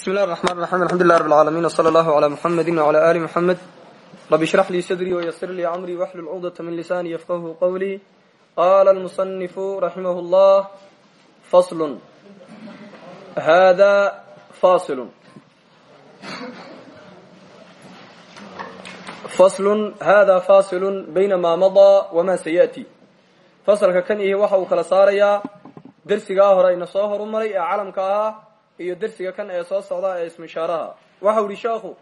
bismi llahi raxmaan raxiim alxamdulilah rab alcaalamiin wsala allahu calaa muxamedi wcala ali muxamed rabi ishrax lii sadrii wayasir lii camrii waxlul cuqdata min lisaani yafqahu qawlii qaala almusanifu raximah llah faslun. Hada fasilun faslun hada fasilun bayna maa madaa wamaa sayaati fasalka kan ihi waxa uu kala saarayaa dersigaa hore ayna soo horumaray ee calamka ahaa iyo dersiga kan ee soo socda ee ismu ishaaraha. Waxau ihi sheekhu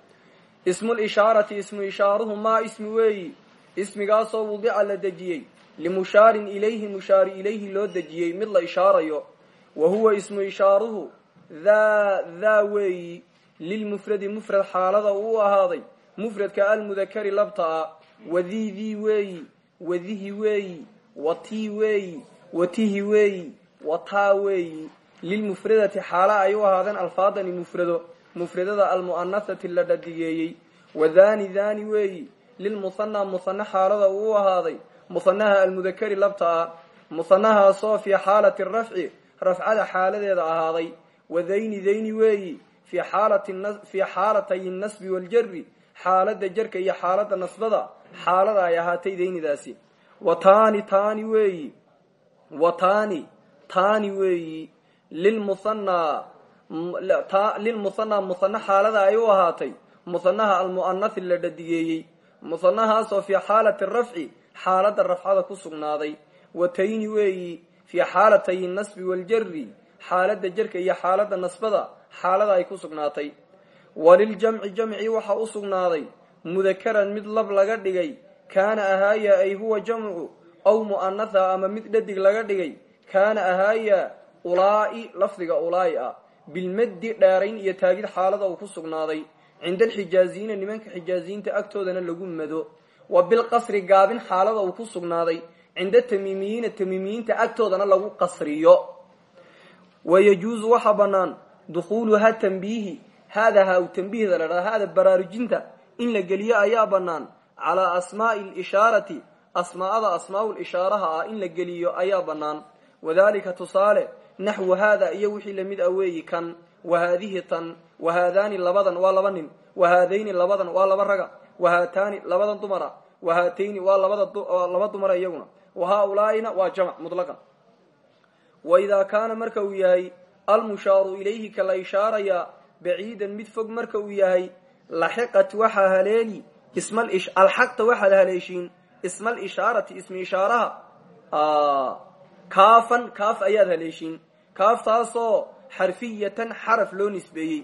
ismulishaarati ismu ishaaruhu maa ismi weeyi? Ismigaasoo wudica la dejiyey. Limushaarin ilayhi mushaari ilayhi loo dejiyey. Mid la ishaarayo wa huwa ismu ishaaruhu daa daa weeyi. Lilmufradi mufrad xaalada uu ahaaday. Mufradka almudakari labta a wadidii weeyi wadihi weeyi watii weeyi watihi weeyi wataa weeyi lilmufradati xaala ay u ahaadeen alfaadani mufrado mufradada almu'anahati la dhadigeeyey wadani dani weeyi lilmuhanaa muhane xaalada uu ahaaday muhanaha almudakari labta ah muhanahaasoo fii xaalati rafci rafcada xaaladeeda ahaaday wadayni dayni weeyi fii xaalatay nasbi waljari xaalada jarka iyo xaalada nasbada xaalada ay ahaatay daynidaasi watani tani weeyi watani tani weeyi lilmuhanaa lilmuhanaa muhane xaalada ay u ahaatay muhanaha almu'anathi la dhadigeeyey muhanahaasoo fii xaalati rafci xaalada rafcada ku sugnaaday watayni weeyi fii xaalatay nasbi waljari xaalada jarka iyo xaalada nasbada xaalada ay ku sugnaatay waliljamci jamci waxa u sugnaaday mudakaran mid lab laga dhigay kaana ahaaya ay huwa jamcu aw mu'anatha ama mid dhadig laga dhigay kaana ahaaya ulaa'i lafdiga ulaa'i ah bilmaddi dheerayn iyo taagid xaalada uu ku sugnaaday. Cinda alxijaaziyiina nimanka xijaaziyiinta agtoodana lagu mado. Wa bilqasri gaabin xaalada uu ku sugnaaday. Cinda tamiimiyiina tamiimiyiinta agtoodana lagu qasriyo. Wayajuusu waxaa banaan dukhuuluha tanbiihi. Haada ha u tanbiihda la haada baraarujinta in la geliyo ayaa banaan calaa asmaai lishaarati asmaa'ada asmaau lishaaraha ah in la geliyo ayaa banaan wadalika tusaale naxwu haada iyo wixii la mid a weeyi kan wahaadihi tan wahaadaani labadan waa laba nin wahaadayni labadan waa laba raga wahaataani labadan dumara wahaatayni waa laba dumara iyaguna wahaa-ulaaina waa jamc mutlaqan. Wa idaa kaana marka uu yahay almushaaru ilayhi ka la ishaarayaa baciidan mid fog marka uu yahay laxiqat waxaa haleeli alxaqta waxaad haleeshiin isma alishaarati ismi ishaaraha kaafan kaaf ayaad haleeshiin kaaftaasoo xarfiyatan xaraf loo nisbeeyey.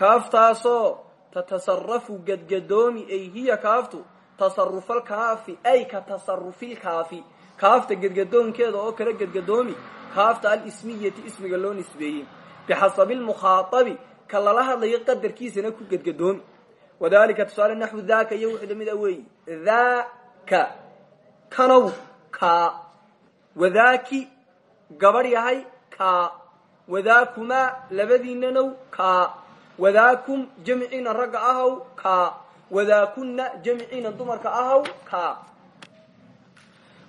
Kaaftaasoo tatasarafu gadgadoomi ay hiya kaaftu tasarufalkaafi ay ka tasarufilkaafi kaafta gadgadoonkeeda oo kala gadgadoomi kaafta alismiyati ismiga loo nisbeeyey. Bixasabi lmukhaaabi ka lala hadlayo qadarkiisana ku gadgadoomi wadalika tusaale naxwu daaka iyo wuxuu la mid a weeyi daaka kanow ka wadaaki gabadh yahay ka. Wadaakumaa labadiinanow ka. Wadaakum jamciina ragga ahaw ka. Wadaakunna jamciina dumarka ahaw ka.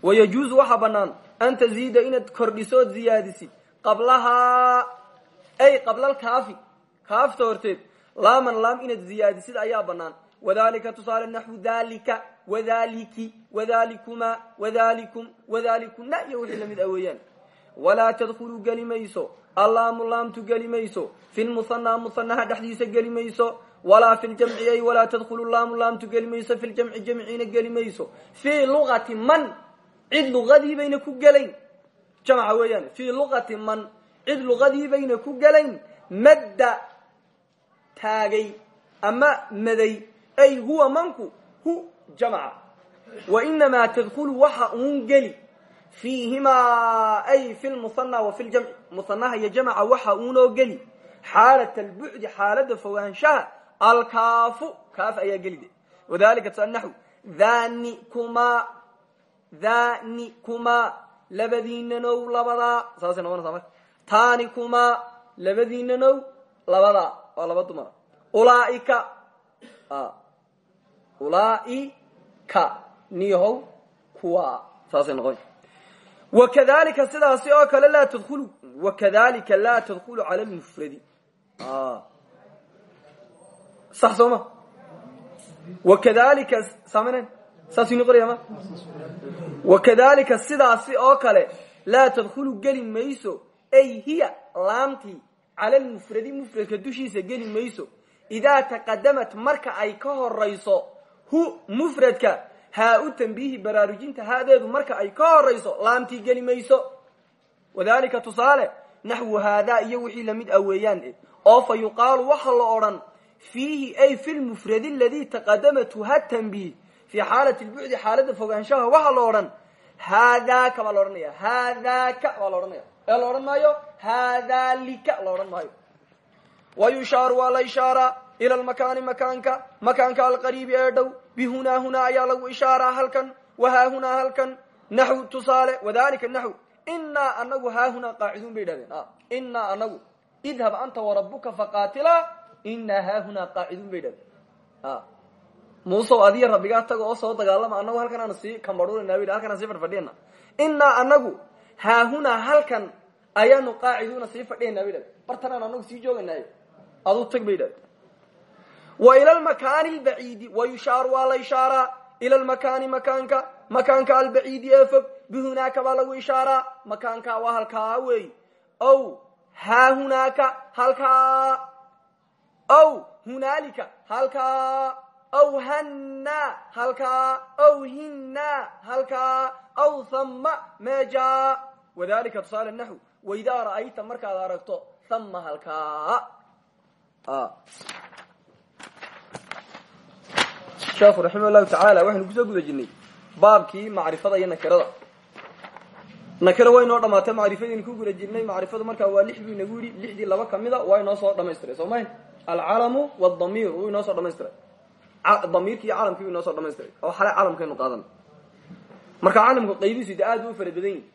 Wayajuusu waxaa banaan an taziida inaad kordhisood ziyaadisid qablahaa ay qablalkaafi kaafta horteed laaman laam inaad ziyaadisid ayaa banaan wadalika tusaale naxwu dalika wadaliki wadalikumaa wadalikum wadalikunna iyo wixii la mid a weeyaan walaa tadkhulu geli mayso allaamu laamtu geli mayso fi lmuhanaa muhanaha dhexdiisa geli mayso walaa fi ljamci ay walaa tadkhulu laamu laamtu geli mayso fi ljamci jamciina geli mayso fii luqati man cid luqadii bayna ku gelayn. Jamca weeyaan fii luqati man cid luqadii bayna ku gelayn madda taagay ama maday ay huwa manku hu jamca wa inamaa tadkhulu waxa fiihimaa ay fi lmuhanaa wa fi ljamci muhanaha iyo jamca waxa uunoo geli. Xaalat albucdi xaalada fogaanshaha alkaafu kaaf ayaa geli de. Wadalika tusaale naxw dhani kumaa dhani kumaa labadiinanow labadaa saasay noqonaysaa marka taani kumaa labadiinanow labadaa waa laba dumara ulaaika ulaaika niyahow kuwa wakadalika sidaasi oo kale laa tadkhulu wakadalika laa tadkhulu cala lmufradi sax soo ma wakadalika saamayn saasinu qoraya ma wakadalika sidaasi oo kale laa tadkhulu geli mayso ay hiya laamtii cala lmufradi mufradka dushiisa geli mayso idaa taqadamat marka ay ka horayso hu mufradka haa u tambiihi baraarujinta haadeedu marka ay ka horayso laamtii geli mayso. Wadalika tusaale naxwu haadaa iyo wixii la mid ah weeyaan. Oo fa yuqaalu waxa la odhan fiihi ay fi lmufradi aladii taqadamathu ha tanbiih. Fii xaalati lbucdi xaalada fogaanshaha waxaa la odhan haadaaka baa la odhanaya haadaaka baa la odhanaya. Ee la odhan maayo haadalika la odhan maayo. Wa yushaaru waa la ishaaraa ila lmakaani makaanka makaanka alqariibi ee dhow bihunaa hunaa ayaa lagu ishaaraa halkan wahaahunaa halkan naxw tusaale wadalika naxw inaa anagu haahunaa qaaciduun bay idhahdeen inaa anagu idhab anta warabuka faqaatila inaa haahunaa qaaciduun bay idhahdeen muusow adiya rabbigaa taga oo soo dagaalama anagu halkan aan sii kambarhuurana ba halkan aan sii fadhfadhiyana inaa anagu haahunaa halkan ayaanu qaaciduuna sii fadhiyana bay idhahdeen bartanaan anagu sii jooganaayo aduu tag bay idhahdeen wa ila lmakaani lbaciidi wa yushaaru waa la ishaaraa ila lmakaani makaanka. Makaanka albaciidi ee fog. Bihunaaka baa lagu ishaaraa makaanka waa halkaa wey ow haahunaaka halkaa. Ow hunaalika halkaa. Ow hannaa halkaa. Ow hinnaa halkaa. Ow thama meeja. Wadalika tusaale naxw waidaa ra'ayta markaad aragto thama halkaa sheekhu raximah llahu tacaala waxaynu ku soo guda jirnay baabkii macrifada iyo nakirada. Nakira way noo dhamaatay macrifadiinu ku guda jirnay macrifadu markaa waa lix buu inagu yidhi lixdii laba kamida waa inoo soo dhamaystiray soo mayn alcalamu wdamiir wuu inoo soo dhamaystiray. Damiirki iyo calamkii bu inoo soo dhamaystiray oo xale calamkaynu qaadan. Marka calamku qaybihiisu aad u fara badan yihiin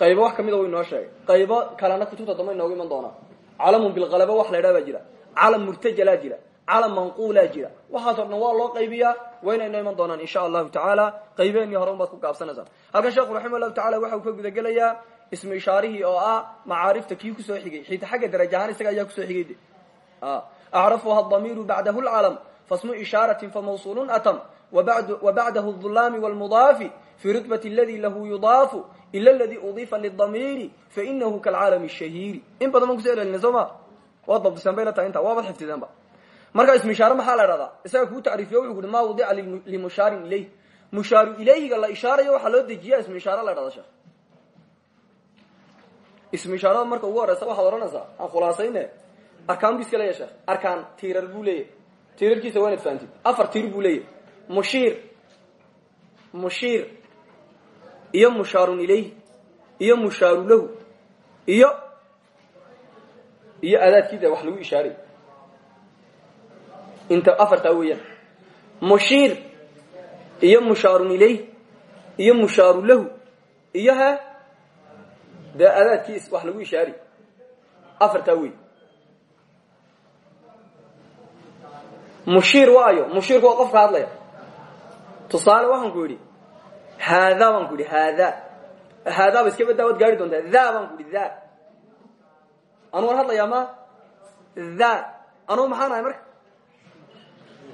qaybo wax kamida wu inoo sheegay. Qaybo kalena kutubta dambe inoogu iman doonaa. Calamun bilkalaba wax la jira. Calam murtajalaa jira calam manquulaa jira. Waxaasoo dhan waa loo qaybiyaa wayna inoo iman doonaan insha allahu tacaala. Qaybeenii hore un baad ku gaabsanaysaa halkan sheekhu raximah llahu tacala waxa uu ka gudagelayaa ismu ishaarihii oo ah macaarifta kii ku soo xigay. Xita xagga daraj ahaan isaga ayaa ku soo xigay. De acrafuha damiru bacdahu lcalam fasmu ishaaratin famawsulun atam wabacdahu dhulaami wlmudaafi fi rutbati aladi lahu yudaafu ila aladi udifa lidamiiri fainahu kalcaalami shahiiri. In badan baan kuso elelina soo ma? Waad dabdiseen bay la tahay inta waabad xifdideenba marka ismu ishaare maxaa la idhahdaa isaga kuu tacriifiyo wuxuu kuhi ma wadica limushaarin ilayh mushaaru ilayhiga la ishaarayo waxaa loo dejiya ismu ishaare la idhahda sheekh ismu ishaarada marka ugu horeysa waxaad odhanaysaa aan khulaasayne arkaan bu iska leeya sheekh arkaan tiirar buu leeyahy tiirarkiisa waa inaad fahamtid afar tiir buu leeyahy mushiir. Mushiir. Iyo mushaarun ilayhi iyo mushaaru lahu. Iyo iyo adaadkiida wax lagu ishaaray inta afartaa weeyaan mushiir iyo mushaarun ilayh iyo mushaaru lahu iyo ha dee adaadkii wax lagu ishaari. Afartaa wey mushiir waayo mushiirku waa qofka hadlaya. Tusaale waxaan ku yidhi haadaa baan ku yidhi haadaa haadaaba iska badaa waad gaari doontaa. Tha baan ku yidhi tha anu waan hadlayaa ma? Tha anugu maxaan ahay marka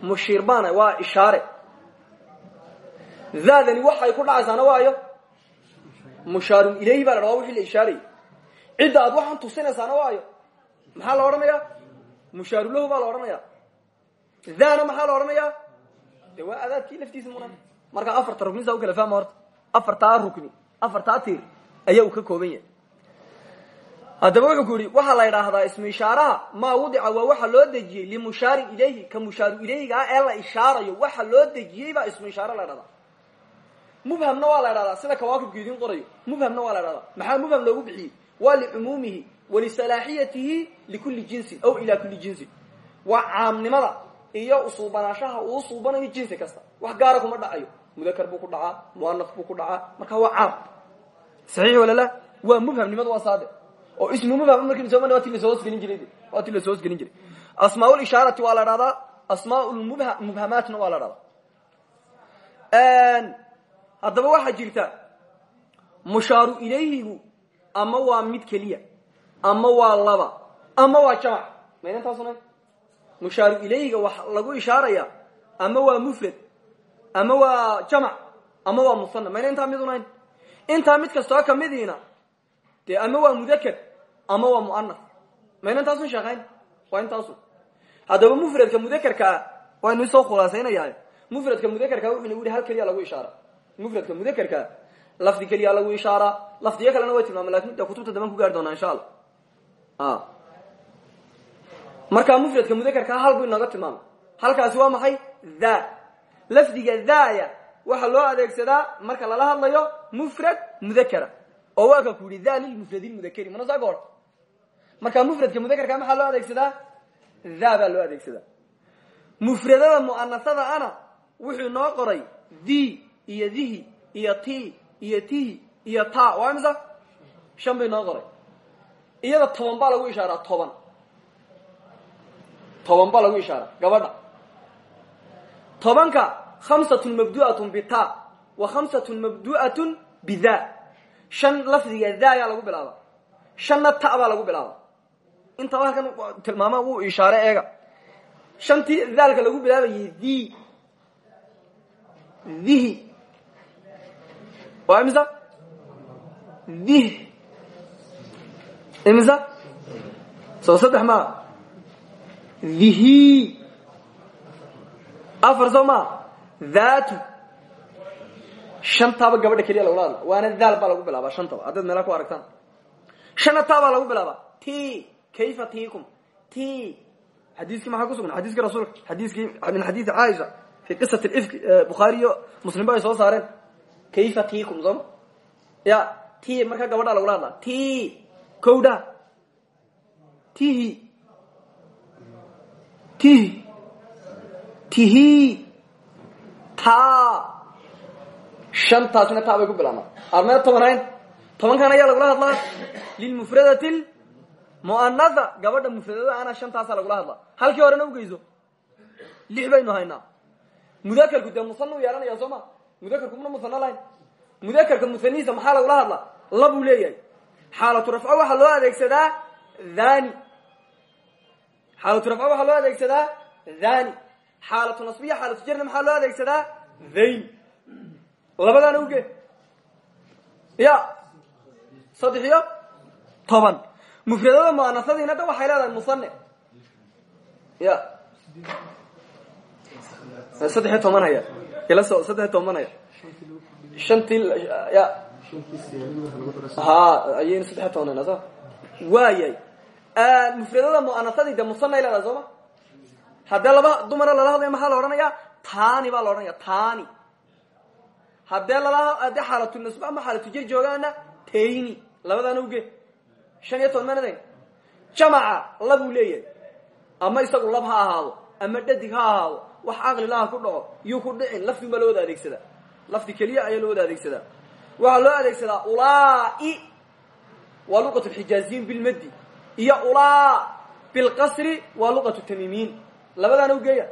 mushiir baana waa ishaare. Daadani waxay ku dhacaysaana waayo mushaarun ilayhi baa la dhaha wixii la ishaarayay. Cidda aad waxaan tusinaysaana waayo maxaa la odhanaya mushaaru lahu baa la odhanaya daana maxaa la odhanaya de waa adaadkii laftiisa muna marka afarta rukni saa u kala fahma horta. Afartaa rukni afartaa tiir ayaa uu ka kooban yahay haddaba wuxuu ku yihi waxaa la idhaahdaa ismu ishaaraha maa wadica waa waxa loo dejiyey limushaarin ilayhi ka mushaaru ilayhiga ee la ishaarayo. Waxa loo dejiyey baa ismu ishaare la dhahdaa mubhamna waa la idhahdaa sida kawaakibku idiin qorayo. Mubhamna waa la maxaa mubham loogu bixiyey? Waa licumuumihi walisalaaxiyatihi likulli jinsin aw ilaa kulli jinsin waa caamnimada iyo usuubanaashaha uu suubanayo jinsi kasta. Wax gaara kuma dhacayo. Mudakar buu ku dhacaa muanaf buu ku dhacaa marka waa caam. Saxiix wala la? Waa mubhamnimada waa saade oo la soo hosgelin jiray. Asmaa lishaarati waa la dhahdaa asmaa mubhamaatna waa la dhahdaa haddaba waxaa jirta mushaaru ilayhigu ama waa mid keliya ama waa laba ama waa jamac mayna taasuna mushaaru ilayhiga wax lagu ishaaraya ama waa mufrad ama waa jamac ama waa musana mayna intaa mid unayn intaa mid kastoo kamidiina dee ama waa mudaker ama waa muanaf mayna intaasun sheekayn waa intaasu haddaba mufradka mudakerka ah waynu isoo khulaasaynayaa. Mufradka mudakerka wuxuna yihi hal keliya lagu ishaara. Mufradka mudakerka lafdi keliya lagu ishaara. Lafdiyo kalena way tilmaama laakiin de kutubta daban ku gaari doonaa insha allah markaa mufradka mudakerkaa hal buu inooga tilmaamay. Halkaasi waa maxay? Tha lafdiga thaya waxaa loo adeegsadaa marka lala hadlayo mufrad mudakera oo waa ka ku yihi tha lilmufradi mana saa markaa mufradka mudakerka maxaa loo adeegsadaa? Tha baa loo adeegsadaa. Mufradada mu'anasada ana wuxuu noo qoray thi iyo thihi iyo ti iyo tihi iyo ta waa imisa? Shan bay noo qoray. Iyada toban baa lagu ishaaraa toban. Toban baa lagu ishaara gabadha. Tobanka khamsatun mabdu'atun bita wa khamsatun mabdu'atun bitha shan lafdiga tha ayaa lagu bilaaba shanna ta baa lagu bilaaba intaba halkan tilmaama wuu ishaare eega. Shantii daalka lagu bilaabayay thi thihi waa imisa? Thih imisa? Soo saddex maa. Thihi afar soo maa. Thatu shantaaba gabadha keliya lagula hadla waana daal baa lagu bilaabaa shantaba. Haddaad meelaa ku aragtaan. Shanna taa baa lagu bilaabaa. Ti kayfa tiikum ti xadiiskii maxaa ku sugan xadiiskii rasuulka xadiiskii min xadiisi caaisha fi qisat ifki bukhaari iyo muslim ba ay soo saareen kayfa tiikum sooma ya ti markaa gabadhaa lagula hadlaa ti kowdha tihi tihi tihi ta shantaasina taa bay ku bilaabmaa armee tobanayn tobankan ayaa lagula hadlaa lilmufradati muanatha gabadha mufradada ana shantaasa lagula hadlaa halkii horena ugeyso lix baynu haynaa. Mudakerku dee musana u yeelanaya soo ma? Mudakerku muna musano lahayn? Mudakerka musanihiisa maxaa lagula hadlaa? Labuu leeyahay. Xaalatu rafco waxaa loo adeegsadaa thani xaalatu rafco waxaa loo adeegsadaa thani xaalatu nasbiya xaalatu jarna maxaa loo adeegsadaa thayn labadaana uge ya. Saddex iyo toban mufradada muanasadiina da waxay leedahay musane ya. Saddex iyo toban haya. Ila so saddex iyo toban haya. Shantii ya. Ha ayayna saddex iyo toban hayna so waayay. Mufradada muanasadii de musanay leedahay soo ma? Haddee laba dumara lala hadlaya maxaa la odhanaya tani baa la odhanaya tani haddee lala haddee xaalatu nasba ama xaalatu jir joogaana tayni shan iyo toban manadayn jamaca labuu leeyahay. Ama isagu lab ha ahaado ama dhadig ha ahaado wax caqlilaha ku dhaco yuu ku dhicin lafdin baa loo wada adeegsadaa lafdi keliya ayaa loo wada adeegsadaa waxaa loo adeegsadaa ulai waa luqat lxijaaziyin bilmadi iyo ulaa bilqasri waa luqatu tamimiin labadaana ugeeya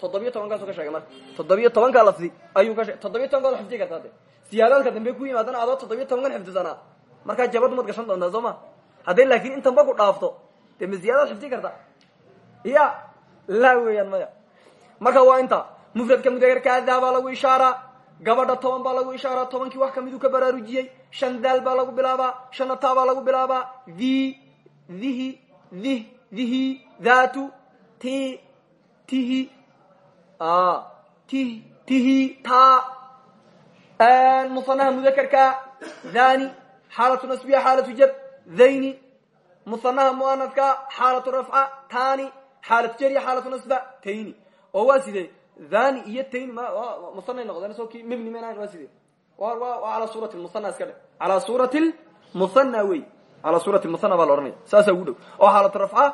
toddobiyo tobankaasu ka sheegay marka. Toddobiyo tobankaa lafdi ayuu ka toddobiyo tobankaad xifdi kartaa de siyaadaadka dambe ku yimaadana adoo toddobiyo tobankan xifdisanaa markaa jabad umad gashan doontaa soo ma hadday laakiin intanba ku dhaafto dee ma ziyaadaad xifdi kartaa ya laa weeyaan maya. Marka waa inta mufradka mudakarka daa baa lagu ishaaraa gabadha toban baa lagu ishaaraa tobankii wax kamiduu ka baraarujiyey shan daal baa lagu bilaabaa shanna taa baa lagu bilaabaa thi thihi thih thihi dhatu ti tihi ti tihi ta musanaha mudakarka thani xaalatu nasbiya xaalatu jab thayni musanaha muanadka xaalatu rafca tani xaalatu jariya xaalatu nasba tayni oo waa sidee thani iyo tayni musanay noqdeen soo kii mebni maynahayn waa sidee wa calaa suurati musana iska dhe calaa suurati musana wey calaa suurati musana baa la odhanaya saasaa ugu dhow oo xaalatu rafca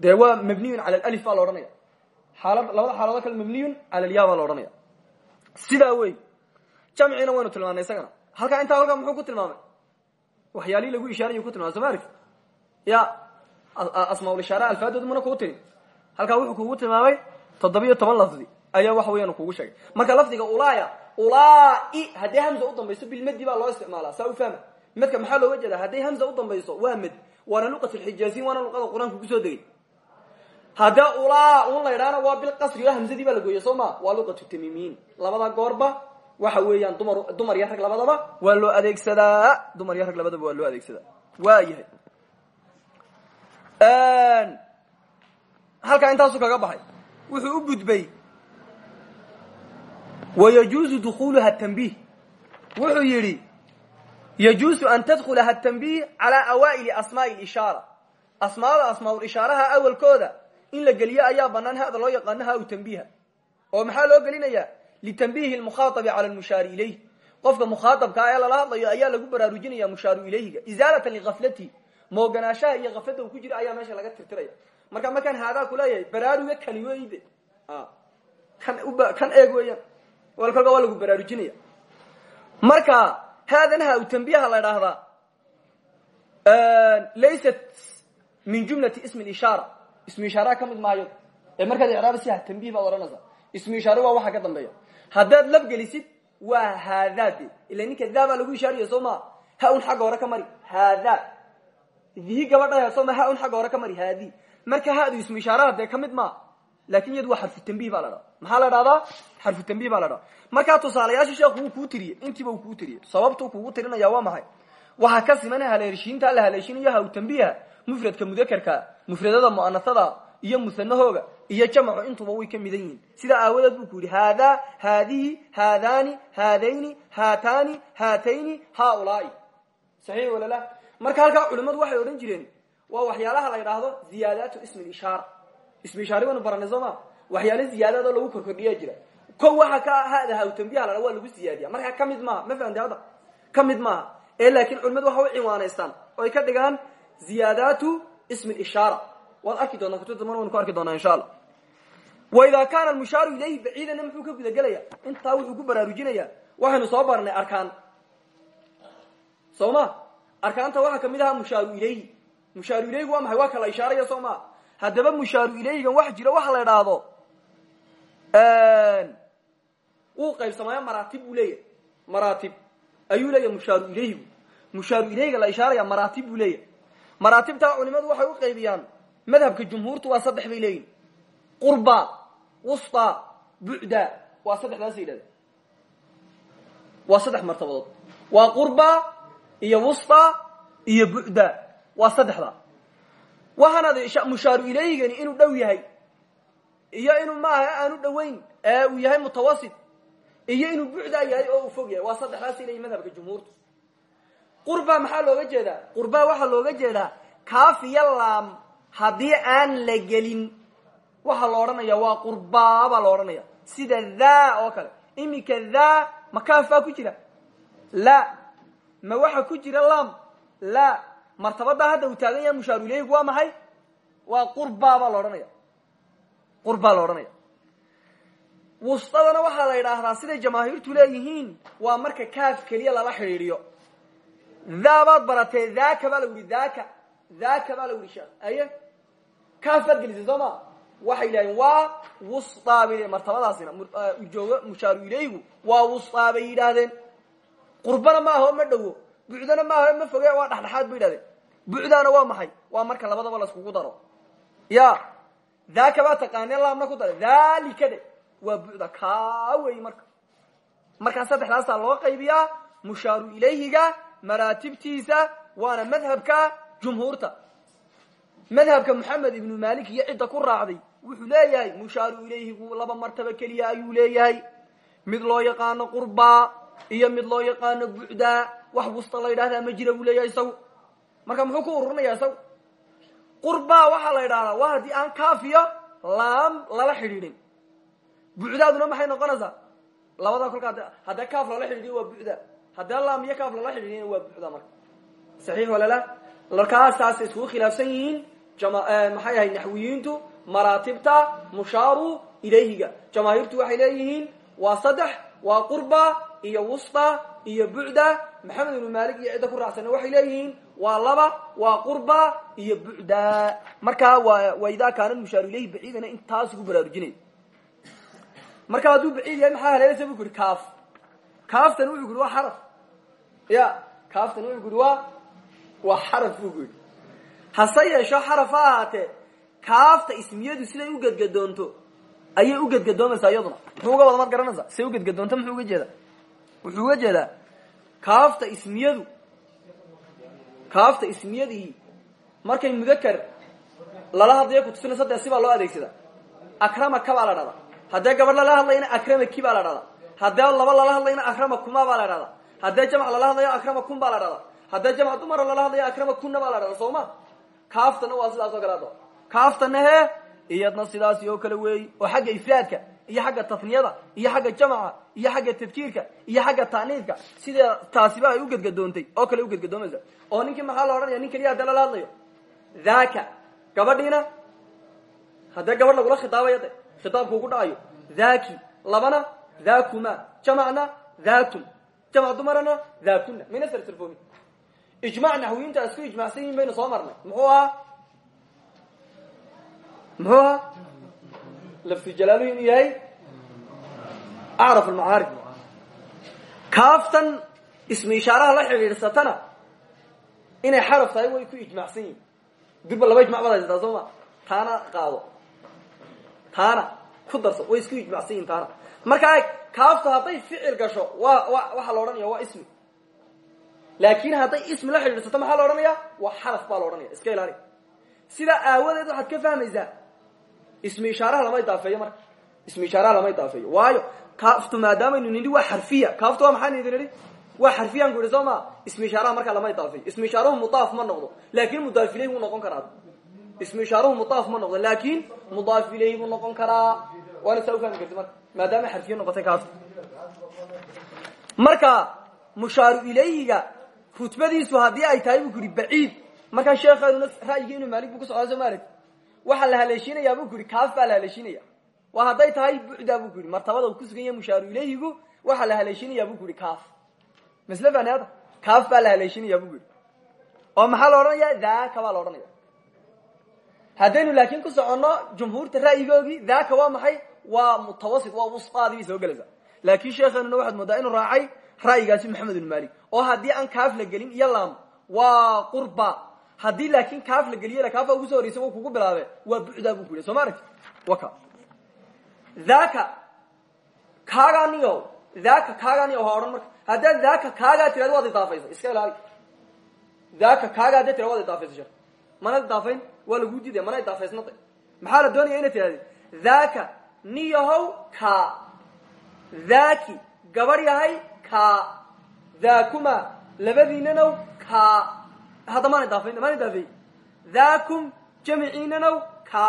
dee waa mabniyun cala alif baa la odhanaya xaalad labada xaaladood kale mabniyun cala alya baa la odhanaya sidaa wey jamciina waynu tilmaanay isagana halkaa intaa halkaa muxuu ku tilmaamay waxyaalihii lagu ishaarayu ku ma aragti ya asmaulishaare alfaadood muna kuu tiri. Halkaa wuxuu kugu tilmaamay toddobiyo toban lafdi ayaa waxa weeyaan kugu sheegay. Marka lafdiga ulaya ulai haddii hamza u dambayso bilmadi baa loo isticmaalaa saa u fahma. Madka maxaa looga jeedaa? Hadday hamza u dambayso waa mad waana luqat lxijaaziyin waana luqada qur'aanka ku soo degay. Haddee ulaa un la ydhaana waa bilqasri o hamsadii baa la gooya soo ma? Waa luqatu tamimiin labada goorba waxa weeyaan dumar dumar iyo rag labadaba waa loo adeegsadaa. Dumar iyo rag labadaba waa loo adeegsadaa. Waa yahay halkaa intaasu kaga baxay wuxuu u gudbay wayajuuzu dukuluha tanbih wuxuu yidhi yajuusu an tadkulaha tanbih calaa awaa'ili asmaai lishaara asmaada asmaaul-ishaaraha awalkooda in la geliyo ayaa banaan hada loo yaqaano ha u tanbiiha. Oo maxaa loo gelinaya litanbiihi lmukhaaabi cala lmushaari ilayh qofka mukhaaabkaa ee lala hadlayo ayaa lagu baraarujinaya mushaaru ilayhiga izaalatan liaflati mooganaashaha iyo kaflada uu ku jiro ayaa meesha laga tirtiraya marka markaan haadaa kuleeyahay baraaruga kani weyde kan eeg weeyaan kolka waa lagu baraarujinaya marka haadan ha u tanbiiha la idhaahdaa laysat min jumlati ismi ishaara ismi ishaaraha ka mid maayo ee markaad icraaba si ha tanbiih baad odhanaysaa ismi ishaare waa waxa ka dambeeya. Haddaad labgelisid waa haadaade ila ninka daa baa lagu ishaariya soo maa ha un xagga hore ka mari. Haada dihi gabadha soo ma ha un xagga hore ka mari haadi. Marka hadu ismi ishaaraha dee ka mid maa laakiin iyadu waa xarfu tanbih baa la dhaha maxaa la dhahdaa xarfu tanbih baa la dhaha markaa tusaalayaasha sheekhu wuu kuu tiriyey intiiba uu kuu tiriyey sababtuu kugu tirinaya waa maxay? Waxaa ka siman haleeshiinta la haleeshinayo haw tanbiha mufradka mudakerka mufradada mu'anasada iyo musanahooga iyo jamcu intuba way ka midan yihiin. Sidaa aawadeed buu ku yidhi haada haadihi haadani haadayni haatani haatayni haaulaai. Saxiix walala marka halkaa culimadu waxay odhan jireen waa waxyaalaha la ydhaahdo ziyaadaatu ismi ishaara ismi ishaari waynu baranay soo ma? Waxyaala ziyaadaadoo lagu korkordhiya jira. Ko waxa ka hada haw tanbiha la waa lagu siyaadiya markaa ka mid ma fahamti hadda? Ka mid maaha. Ee laakiin culimadu waxa u ciwaanaystaan oo ay ka dhigaan ziyaadaatu ismi ishaara waad arki doontaa kutubta mar waynu ku arki doonaa insha allah waida kaana almushaaru ilayhi baciidana muxuu ka gudagelaya intaa wuxuu ku baraarujinaya waxaynu soo baranay arkaan. Soo ma arkaanta waxaa ka mid ahaa mushaaru ilayhi. Mushaaru ilayhigu waa maxay? Waa kala ishaaraya soo ma haddaba mushaaru ilayhigan wax jira waxa la idhaahdo wuu qaybsamaya maraatib buu leeyahay. Maraatib. Ayuu leeyahay mushaaru ilayhigu mushaaru ilayhiga la ishaaraya maraatib buu leeyahay. Maraatibtaa culimadu waxay u qaybiyaan madhabka jumhuurtu waa saddex bay leeyihiin qurba wusta bucda waa saddexdaasay yidhahdeen waa saddex martabadood. Waa qurba iyo wusta iyo bucda waa saddexda. Waxaanaad mushaaru ilayhigani inuu dhow yahay iyo inuu maaha aanu dhoweyn ee uu yahay mutawasit iyo inuu bucda yahay oo uu fog yahay. Waa saddexdaasay leeyihiin madhabka jumhuurtu. Qurba maxaa looga jeedaa? Qurba waxaa looga jeedaa kaafiya laam haddii aan la gelin waxaa la odhanaya waa qurbaa baa la odhanaya sida tha oo kale. Iminka tha ma kaaf baa ku jira? La. Ma waxa ku jira lam? La. Martabadaa hadda uu taagan yahay mushaaru ilayhigu waa maxay? Waa qurba baa la odhanaya qurbaa la odhanaya wustadana waxaa la yidhaahdaa siday jamaahiirtu leeyihiin waa marka kaaf keliya lala xidhiidhiyo. Tha baad baratee dhaka baa lagu yihi dhaka dhaka baa yihi sheekh aye kaaf baad gelisay soo ma? Waxay waa wustaa bay martabadaasina ujoogo mushaaru ilayhigu waa wustaa bay yidhaahdeen. Qurbana maaha oo ma dhowo bucdana maaha oo ma foge waa dhexdhexaad bay yidhahdeen waa maxay? Waa marka labadaba laiskugu daro. Ya dhaka baa taqaaneen laamna ku dara dhalika de waa bucda kaa wey marka. Markaa saddexdaasaa loo qaybiyaa mushaaru ilayhiga maraatibtiisa waana madhabka jumhuurta madhabka moxamed ibnu malik iyo cidda ku raacday wuxuu leeyahay mushaaru ilayhigu laba martaba keliya ayuu leeyahay. Mid loo yaqaano qurbaa iyo mid loo yaqaano bucdaa wax wusta la yidhahdaa ma jira buu leeyahay isagu. Marka muxuu ku ururinaya isagu? Qurbaa waxaa la yidhahdaa waa haddii aan kaafiyo laam lala xidhiidhin. Bucdaaduna maxay noqonaysaa? Labada kolka haddee kaaf lala xidhiidhiyo waa bucda haddee laam iyo kaaf lala xidhiidhiyana waa bucda marka. Saxiix walala markaasaasay iskugu khilaafsan yihiin maxay ahay naxwiyiintu? Maraatibta mushaaru ilayhiga. Jamaahiirtu waxay leeyihiin waa saddex waa qurba iyo wusta iyo bucda maxamed ibnu malik iyo cidda ku raacsanna waxay leeyihiin waa laba waa qurba iyo bucda markaa waa waa idaa kaana mushaaru ilayhi baciidana intaas ugu baraarujinay. Marka hadduu baciid yahay maxaa haleelaysa bu ku yihi kaaf. Kaaftan wuxuu ku yihi waa xaraf. Ya kaaftan wuxuu ku yihi waa waa xaraf buu ku yidhi hase yeesho xaraf ha ahaatee kaafta ismiyadu siday u gedgadoonto ayay u gedgadoomaysaa iyaduna. Muxuu uga wada maad garanaysaa siday u gedgadoonto muxuu uga jeedaa? Wuxuu uga jeedaa kaafta ismiyadu kaafta ismiyadii markay mudakar lala hadlayo kutusinaysa dee sibaa loo adeegsada akramaka baa la dhahdaa. Haddee gabadh lala hadlayna akramaki baa la dhahdaa. Haddee laba lala hadlayna akramakuma baa la dhahdaa. Haddee jamc lala hadlayo akramakun baa la dhahdaa. Haddee jamc dumara lala hadlayo akramakuna baa la dhahdaa. Soo ma kaaftana waa sidaas oo kale ado kaaftana he iyadna sidaasi oo kale weeyi oo xagga ifraadka iyo xagga tafniyada iyo xagga jamca iyo xagga tadkiirka iyo xagga ta'niifka sidee taasiba ay u gedgadoontay oo kale u gedgadoomaysa oo ninkii maxaa la odhanaya nin keliya hadee lala hadlayo? Haddee gabadh lagula khitaabayo de khitaabku ugu dhacayo dhaki labana dhakuma jamcna dhatum jamc dumarana dhakuna mayna sartirfoomi ijmac naxwiyiinta isku ijmacsan yihiin baynu soo marnay. Muxuu ahaa? Muxuu ahaa? Laftu jalaaluhu inuu yahay acraf almacaarif kaaftan ismi ishaaraha la xidhiidhsatana inay xaraf tahay way ku ijmacsan yihiin durba laba ijmac baad haysataa soo ma? Taana qaado. Taana ku darso. Way isku ijmacsan yihiin taana. Markaa kaaftu hadday ficil gasho waa wa waxaa la waa ismi laakin hadday ismi la xidhiidhsato maxaa la odhanaya waa xaraf baa la odhanaya iska ilaali. Sidaa aawadeed waxaad ka fahmaysaa ismi ishaaraha lama idaafeeyo marka. Ismi ishaaraha lama idaafeeyo waayo kaaftu maadaamaynu nidhi waa xarfiya. Kaaftu waa maxaan idin waa xarfiyan ku idhi ismi ishaaraha markaa lama idaafeeyo ismi ishaaruhu mudaaf ma noqdo. Laakin mudaaf ilayhi buu noqon karaa. Ismi ishaaruhu mudaaf ma noqdo. Laakin mudaaf ilayhi buu noqon karaa. Waana saa karti marka. Maadaama xarfiya noqotay kaaftu. Marka mushaaru ilayhiga rutbadiisu haddii ay tahay buu ku yihi baciid. Markaa sheekeenuna ra'yigi inu maalik bu ku socdaa soo maaragti waxaa la haleeshinayaa bu ku yihi kaaf baa la haleeshinaya. Waa hadday tahay bucdaa bu ku yihi martabada uu ku sugan yahay mushaaru ilayhigu la haleeshinayaa bu ku yihi kaaf. Masle faneada kaaf baa la haleeshinayaa bu ku yihi oo maxaa la odhanaya dhaka baa la odhanaya haddaynu laakin ku soconno jumhuurta ra'yigoogii dhaka waa maxay? Waa mutawasit waa wusqaadii soo gelaysaa laakin sheekeenuna waxaad moodaa inuu raacay ra'yigaasi maxamed ibn malik. Oo haddii aan kaaf la gelin iyo waa qurba. Haddii laakin kaaf la geliyo kaafa ugu soo horeysa wa kugu bilaabe waa bucdaa bu ku yidhi. Waka. Dhaka kaagaa niyo dhaka kaagaa niyo ha odhan marka. Haddaad dhaka kaagaa tirahdo waad idaafaysa iska ilaali. Dhaka kaagaa haddaad tirahdo waad idaafaysa sheekh mana idaafayn? Waa lagu diidaya mana idaafaysnada maxaa la doonaya inad tirahdid dhaka niyahow ka dhaki gabadh yahay ka dhakuma labadiinanow ka hadda maan idaafayn maan idaafeey dhakum jamciinanow ka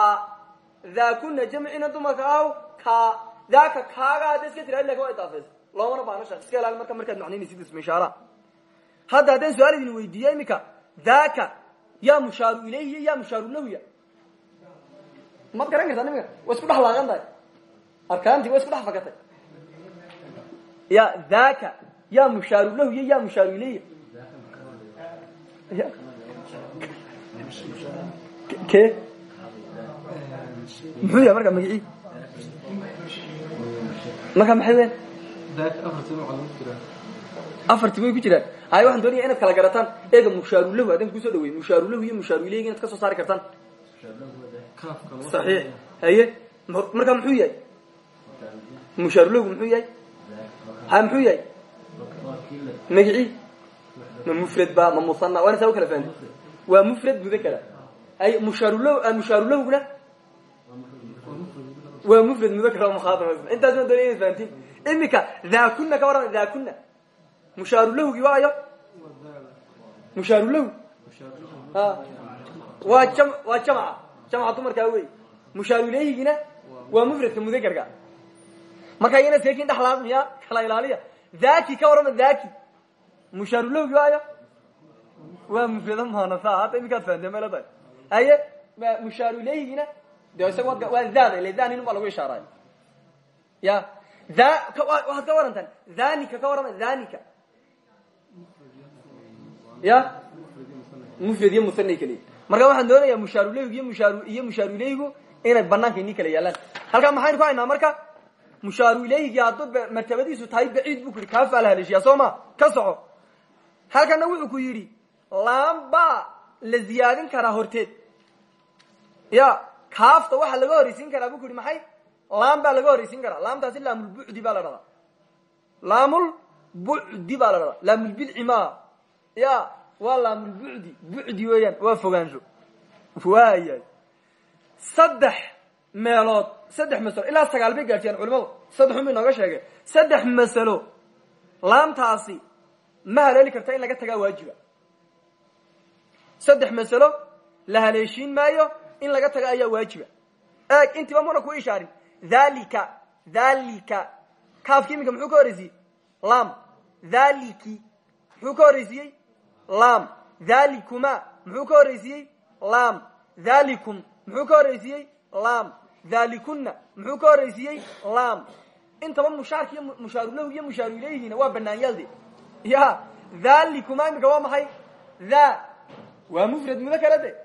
dhakuna jamcina dumarka aw ka dhaka kaaga hadda iska tiraadi laakiin waa idaafaysa loomana baahno sheekh iska ilaali marka markaad macnaynaysid isma ishaaraha hadda haddaan su'aal idin weydiiya imika dhaka yaa mushaaru ilayhi yaa mushaaru lahu ya maad garan kartaa imika way isku dhex laaqan tahay. Arkaantii way isku dhex fakatay ya dhaka yaa mushaaru lahu iyo yaa mushaaru ilayhi ke muxuu yahay marka magicii marka maxay weyn afarti way ku jiraan hay waxaan doonaya inaad kala garataan eega mushaarulahu adan ku soo dhawey mushaarulahu iyo mushaaruilayga inaad ka soo saari kartaan saxiix haye marka muxuu yahay mushaarulahu muxuu yahay ha muxuu yahay? Magicii? Ma mufrad ba ma musana waana saa u kala fahanti waa mufrad mudakara hay mushaarula mushaarulahuguna waa mufrad mudakar oo mukhaataba intaas ma doonaya inaad fahantiin imika dhaakuna ka warrama dhaakuna mushaarulahugi waayo mushaarulahu a waa jam waa jamca jamca dumarkaa wey mushaarulayhigina waa mufradka mudakarka marka iyana seekin dhexlaamiya kala ilaaliya. Dhaki ka warrama dhaki mushaarulahugi waayo. Waa mufrado muhanasa hadda iminkaad fahanteen mayla tahay haye mushaarulayhigina de isaga waa dada ile danin baa lagu ishaaraayo. Ya da waxaad ka warantaan dhanika ka warrama dhanika ya mufrad iyo musanay kaliya marka waxaan doonayaa mushaarulayhigu iyo mushaaru iyo mushaaruilayhigu inay banaanka inii kala yaalaan. Halkaa maxaynu ku haynaa marka mushaaru ilayhigi hadduu martabadiisu tahay baciid bu ku yihi kaafaa la haleeshiyaa soo ma? Ka soco. Halkana wuxuu ku yidhi laam baa la ziyaadin karaa horteed. Ya kaafta waxaa laga horreysiin karaa bu ku yihi maxay? Laam baa laga horreysiin karaa. Laamtaasi laamulbucdi baa la dhahdaa. Laamulbucdi baa la dhahdaa. Laamulbidci maa. Ya waa laamulbucdi bucdi weeyaan waa fogaansho waayahay saddex meelood saddex masalo ilaa sagaal bay gaadhsiyaan culimadu saddexun bay nooga sheegeen saddex masalo laamtaasi ma haleeli karta in laga tagaa waajiba. Saddex masalo la haleeshiin maayo in laga taga ayaa waajiba. Eeg intiiba muna ku ishaarin dhalika dhalika kaafki iminka muxuu ka horreysiyey? Lam dhaliki muxuu ka horreysiiyey lam dhalikuma muxuu ka horreysiiyey lam dhalikum muxuu ka horreysiiyey lam dhalikuna muxuu ka horreysiiyey lam intaba mushaarka iyo mushaarulahu iyo mushaaru ilayhina waa banaanyaalde ya dhalikuma iminka waa maxay? Tha waa mufrad mudakara de.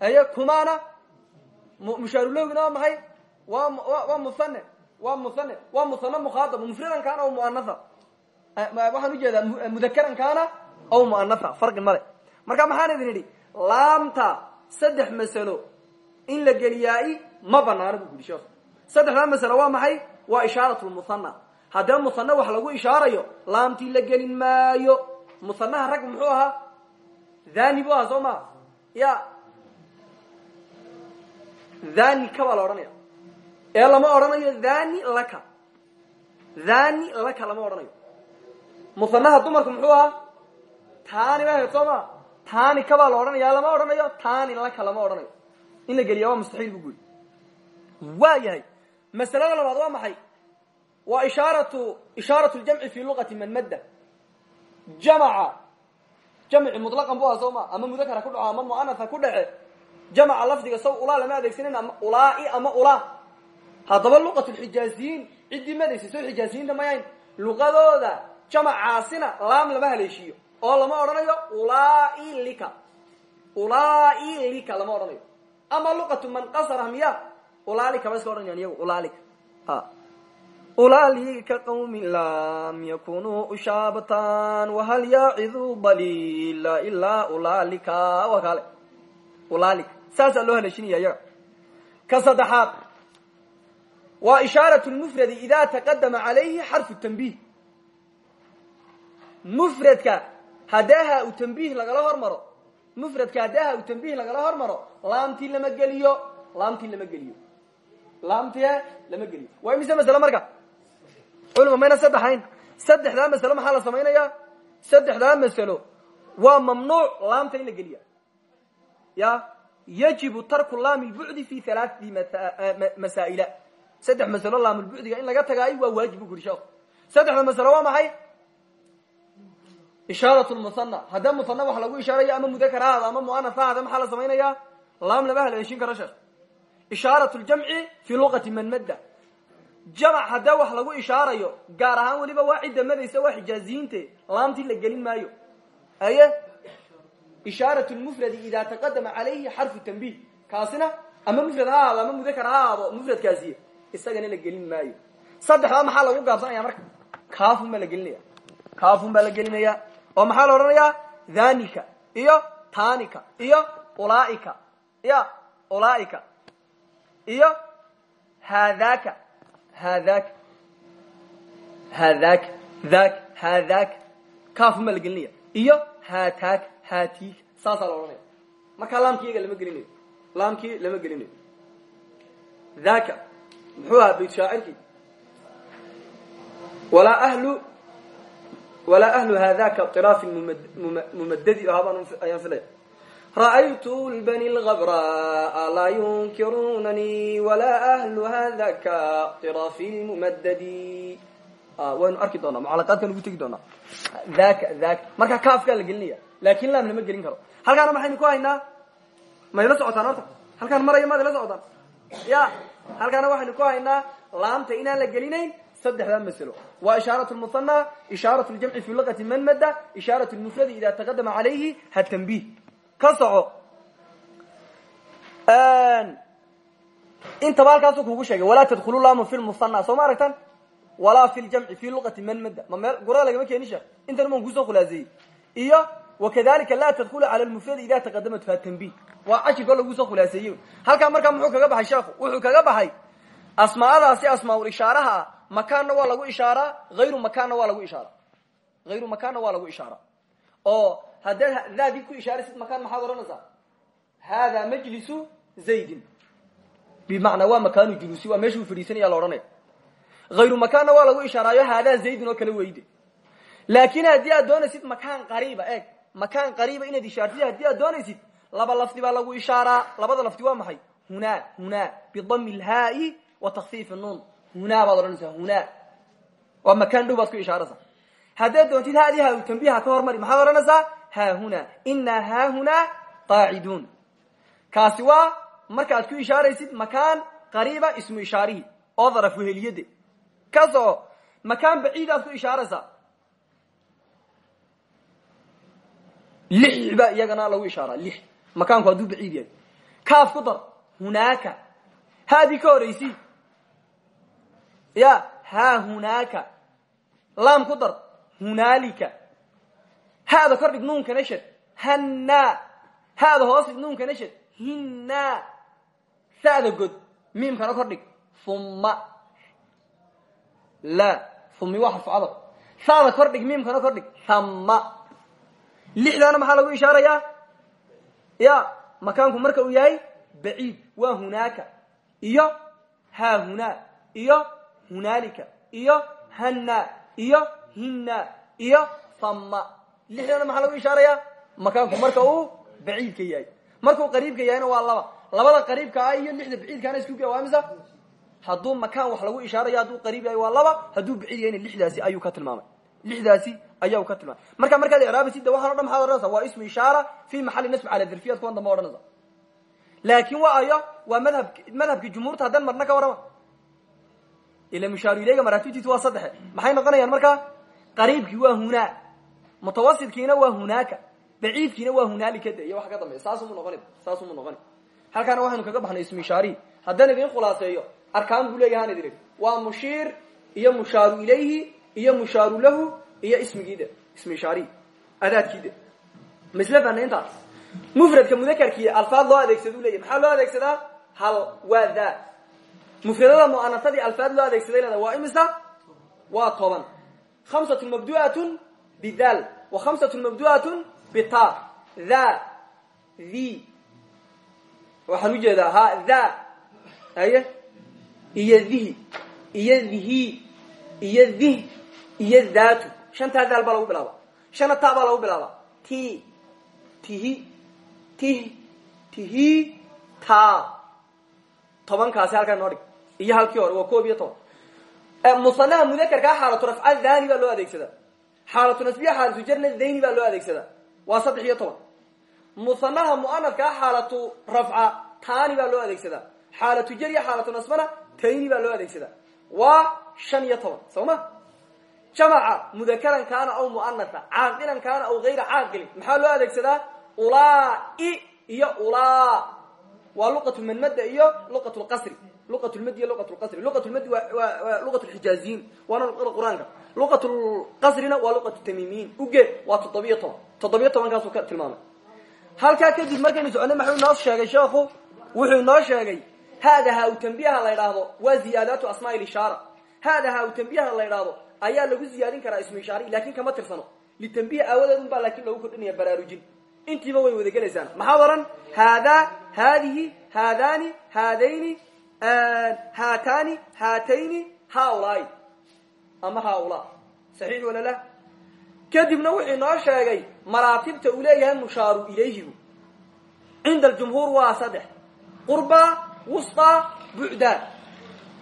Aye kumana mushaarulahgina waa maxay? Waa waa musane waa musane waa musane mukhaadab mufradan kaana aw muanatha waxaan u jeedaa mudakaran kaana aw muanatha farqi male marka maxaan idin idhi laamta saddex masalo in la geliyaai ma banaano bu sheekh saddexdaa masalo waa maxay? Waa ishaarat lmuhana haddee muhane wax lagu ishaarayo laamtii la gelin maayo. Muhanaha rag muxuu ahaa? Dhani bu ahaa soo maa ya. Dhanika baa la odhanaya ee lama odhanayo dhani laka. Dhani laka lama odhanayo. Musanaha dumarku muxuu ahaa? Tani ba soo ma? Tani ka baa la odhanaya lama odhanayo. Tani laka lama odhanayo in la geliya waa mustaxiil bu guri waa yahay. Masalada labaad waa maxay? Waa ishaaratu ishaaratu ljamci fi luqati man madda. Jamaca. Jamci mutlaqan bu aha ama mudakara ku dhaco ama muanatha ku dhace. Jamaca lafdiga saw ulaa lama adeegsanin ama ulai ama ulaa. Haddaba luqat lxijaaziyiin ciddii madaysa soo xijaaziyiinta mayayn luqadooda jamacaasina laam lama haleeshiiyo. Oo lama odhanayo ulai lika. Ulai lika lama odhanayo ama luqatu man qasara miya ulaalika ba iska odhanayaan iyagu ulaalika ulaalika qawmin lam yakunuu ushaabatan wahal yaaciduu balila ilaa ulaalika waa kaale. Ulaalika saasaa loo haleeshinaya iyaga ka saddexaad waa ishaarat lmufradi ida taqadama calayhi xarfu tanbiih. Mufradka haddee ha u tanbiih lagala hormaro mufradka haddee ha u tanbiih lagala hormaro laamtii lama geliyo laamtii lama geliyo. Laamtie lama geliyo. Waa imise masle marka? Culima mayna saddexayn saddexdaa masalo maxaa la samaynayaa? Saddexdaa masalo waa mamnuuc laamta in la geliya ya yajibu tarku laami lbucdi fi halaaثati masaa'ila. Saddex masalo laamulbucdiga in laga tagaayo waa waajib bu kuri sheekhu saddexda masalo waa maxay ishaarat lmuhana haddee muhana wax lagu ishaarayo ama mudakar ha ahaado ama muanaf ha ahaade maxaa la samaynaya laam lama haleeshin karo sheekh ishaarat ljamci fi luqati man madda. Jamac haddee wax lagu ishaarayo gaar ahaan weliba waa cidda madaysa waa xijaaziyiinte laamtii la gelin maayo. Aye ishaarat lmufradi ida taqadama calayhi xarfu tanbiih. Kaasina ama mufrad ha ahaado ama mudakar ha ahaado mufradkaasiy isagana la gelin maayo. Saddexdaa maxaa lagu gaabsanaya marka? Kaafun baa la gelinaya kaafun baa la gelinaya oo maxaa la odhanayaa? Dhanika iyo tanika iyo ulaaika ya ulaaika iyo haadaka haadaka haadaka dak haadaka kaafun baa la gelinaya iyo haataaka haatiika. Saasaa la odhanaya markaa laamkii iyaga lama gelinayo laamkii lama gelinayo dhaka muxuu ahaa bayt shaacirkii walaa ahlu walaa ahlu haadaka qiraafin mumadadi ahaabaan ayaan filaya ra'aytu lbani lgabraa laa yunkirunani walaa ahlu hadaka qiraafi lmumadadi waynu arki doonaa mucalaqaadkan ugu tegi doonaa. Dhaka dhaka marka kaafkaa la gelinaya laakin laam lama gelin karo. Halkaana maxaynu ku haynaa? Mayla socotaan horta. Halkaan maraya maad ila socotaan ya halkaana waxaynu ku haynaa laamta inaan la gelinayn saddexdaa masalo. Waa ishaarat lmuhana ishaarat ljamci fi luqati man madda ishaarat lmufradi ida taqadama calayhi hatanbiih ka soco. Intaba halkaasu kugu sheegay walaa tadkhulu laamu fi lmuhana soo ma aragtan walaa fi ljamci fi luqati man madda ma meel gurada lagama keeni sheekh. Intan uman ku soo khulaaseeyey iyo wakadalika laa tadkulu cala lmufradi ida taqadamat fa tanbih waa cashirkao lagu soo khulaaseeyey halkaa markaa muxuu kaga baxay sheekhu? Wuxuu kaga baxay asmaadaasi asmaaul ishaaraha ah makaanna waa lagu ishaaraa hayru makaanna waa lagu ishaara. Hayru makaanna waa lagu ishaara. Oo haddaad daadii ku ishaaraysid makaan maxaad odhanaysaa? Hada majlisu zaydin. Bimacnaa waa makaanu juluusi waa meeshuu fadhiisanaya la odhanaya. Hayru waa lagu ishaaraayo haadaa zaydin oo kale weyde laakin haddii aad doonaysid makaan qariiba eeg makaan qariiba inaad ishaartid haddii aad doonaysid laba lafdi baa lagu ishaaraa labada lafdi waa maxay? Hunaa hunaa bidami lhaai wa takfiif hunaa baad odhanaysaa hunaa waa makaan dhow baad ku ishaaraysaa haddaad doontid haadii ha tambiha ka hormari maxaad odhanaysaa haahunaa inaa haahunaa qaaciduun. Kaasi waa markaad ku ishaaraysid makaan qariiba ismu ishaarihi oo daraf weheliyade ka soo makaan baciid aad ku ishaaraysaa lix ba iyagana lagu ishaaraa lix. Makaanku hadduu baciid yahay. Kaaf ku dar hunaaka. Haadii ka horaysi ya haa hunaaka laam ku dar hunaalika haada kordhig nuunkana shad hannaa haada hoos dhig nuunkana shad hinnaa sada god miimkana kordhig. Humma la. Humi waa xarfu cadab sada kordhig miimkana kordhig. Hamma lixdaana maxaa lagu ishaarayaa ya makaanku marka uu yahay baciid. Waa hunaaka iyo haa hunaa iyo hunaalika iyo hannaa iyo hinna iyo hamma lixdaana maxaa lagu ishaarayaa? Makaanku marka uu baciidka yahay. Markuu qariibka yahayna waa laba. Labada qariibka ah iyo lixda baciidkaana isku waa misa? Hadduu makaan wax lagu ishaarayo hadduu qariib yahay waa laba hadduu baciid yahayna lixdaasi ayuu ka tilmaamay. Lixdaasi ayaa ka tilmaamay. Marka markaad icraabaysid de waxaan o dhan maxaad odhanaysa waa ismu ishaara fi maxali nasb cala darfiyad kuwan damba odhanaysa. Laakin wa ayo waa madhab madhabki jumhuurta haddan marna ka warrama ila mushaaru ileyga maraatibtiisu waa saddexe maxay noqonayaan markaa qariibkii waa hunaa mutawasidkiina waa hunaaka baciidkiina waa hunaalika de iyo wax ka dambeya saasumu noqoni saasumu noqoni halkaana waxaynu kaga baxnay ismu ishaarihi haddaan idin khulaaseeyo arkaan buu leeyahaan idin waa mushiir iyo mushaaru ilayhi iyo mushaaru lahu iyo ismigiida ismu ishaarihi adaadkiida masle fana intaas mufradka mudakarkii alfaad loo adeegsadu leyahy maxaa loo adeegsadaa hal waa da mufradada mu'anasadii alfaad loo adeegsaday leeda waa imisa waa toban. Khamsatun mabdu'atun bidal wa khamsatun mabdu'atun bita tha the waxaan u jeedaa ha. Tha aye? Iyo dhihi iyo dhihi. Iyo dhih iyo dhatu shantaa daal baa lagu bilaaba shana ta baa lagu bilaaba ti. Tihi. Tih tihi iyo halkii hore waa koob iyo toban musanaha mudakarkaa xaalatu rafca dhani baa loo adeegsadaa xaalatu nasbiya xaalatu jarna dayni baa loo adeegsadaa waa saddex iyo toban. Musanaha xaalatu rafca taani baa loo adeegsadaa xaalatu jarya xaalatu nasbana tayni baa loo adeegsadaa waa shan iyo toban soo kaana aw muanasa caaqilan kaana aw gayra caaqilin maxaa loo adeegsadaa ulai iyo ulaa. Waa luqatu manmada iyo luqat lqasri luqat lmadi iyo luqat lqasri luqat lmadi waa luqat lxijaaziyiin waana luqada qur'aanka luqat lqasrina waa luqat tamimiyiin uge waa toddobiyo toban toddobiyo tobankaasuu ka tilmaamay halkaa kadib markaynu soconay maxuu inoo sheegay sheekhu wuxuu inoo sheegay haada ha u tambiyaha la ydhaahdo waa ziyaadaatu asmaa lishaara haada ha u tambiyaha la ydhaahdo ayaa lagu ziyaadin karaa ismu ishaari laakiin kama tirsano litambiih aawadeed un baa laakin loogu kordhinaya baraarujin intiiba way wada gelaysaan maxaad odhan haadaa haadihi haadani haadayni haatani haatayni haulaai ama haula saxiix wala la. Kadibna wuxuu inoo sheegay maraatibta uu leeyahay mushaaru ilayhigu cinda aljumhuur waa saddex. Qurba wusta bucda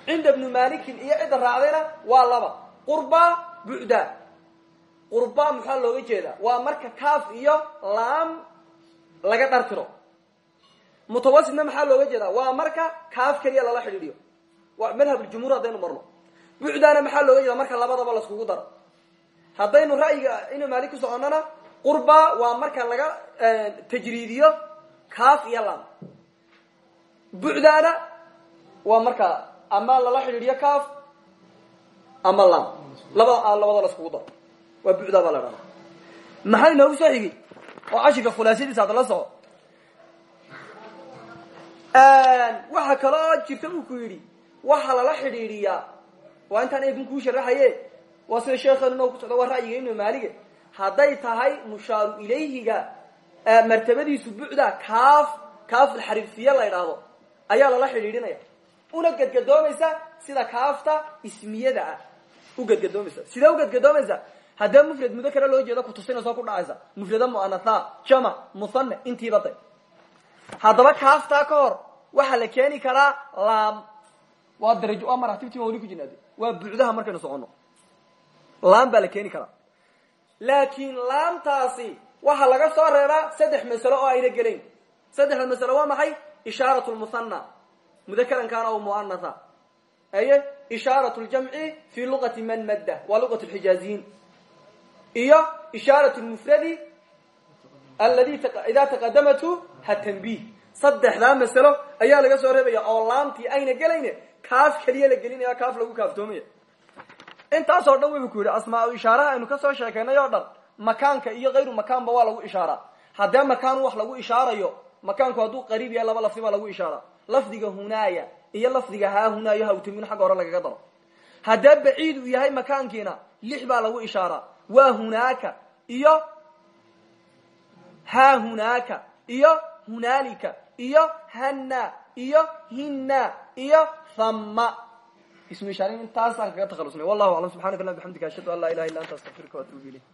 cinda bnu malikin iyo cidda raacdayna waa laba. Qurba bucda qurba maxaa looga jeedaa? Waa marka kaaf iyo laam laga dhartiro mutawasidna maxaa looga jeedaa waa marka kaaf keliya lala xidhiidhiyo waa madhab ljumhuur haddaynu marno bucdana maxaa looga jeeda marka labadaba laskugu daro haddaynu ra'yiga inu maalik ku soconnana qurba waa marka laga tajriidiyo kaaf iyo laam bucdana waa marka ama lala xidhiidhiyo kaaf ama laam labada labada laskugu daro waa bucda baa la dhahda maxaa inoogu soo xigi oo cashirka khulaasadiisa ad la soco waxa kaloo jirta buu ku yidhi waxa lala xidhiidhiyaa waa intaan eedin kuu sharaxaye waa sida sheekheenu ku socda waa ra'yiga ibnu maalige hadday tahay mushaaru ilayhiga martabadiisu bucda kaaf kaafulxarifiye la idhaahdo ayaa lala xidhiidhinaya. Una gadgadoomaysa sida kaafta ismiyada ah. U gadgadoomaysa. Sidee u gadgadoomaysa. Haddee mufrad mudakara loo jeedo kutusinayso ku dhacaysa. Mufrada muanatha jamac musanne intiiba day haddaba kaaftaa ka hor la keeni karaa laam. Waa darajo waa maraatibtii wali ku jinaade waa bucdaha markaynu soconno laam baa la keeni karaa. Laakiin laamtaasi waxaa laga soo reebaa saddex masalo oo ayna gelayn. Saddexda masalo waa maxay? Ishaarat lmuhana mudakaran kaana o muanatha aye ishaarat ljamci fi luqati man madda. Waa luqat lxijaaziyiin iyo ishaarat lmufradi aladi idaa taqadamatu hatanbih saddexdaa masalo ayaa laga soo reebaya oo laamtii ayna gelayne kaaf keliya la gelinaya kaaf lagu kaaftoomaya intaasoo dhan wuxuu ku yidhi asmaa ishaaraha aynu ka soo sheekaynay oo dhan makaanka iyo kayru makaanba waa lagu ishaaraa haddee makaan wax lagu ishaarayo makaanku hadduu qariib yahay laba lafdi baa lagu ishaaraa lafdiga hunaaya iyo lafdiga haa hunaayo hawtamin xagga hore lagaga daro. Haddee baciid uu yahay makaankiina lix baa lagu ishaaraa waa hunaaka iyo haa hunaaka iyo hunaalika iyo hanna iyo hinna iyo thama ismu ishaarin intaasaan kaga takhalusnay. Wallahu aclam subxanaka allah bxamdika ashhadu an laa ilaha illa anta astaqfiruka waatuubu ilayk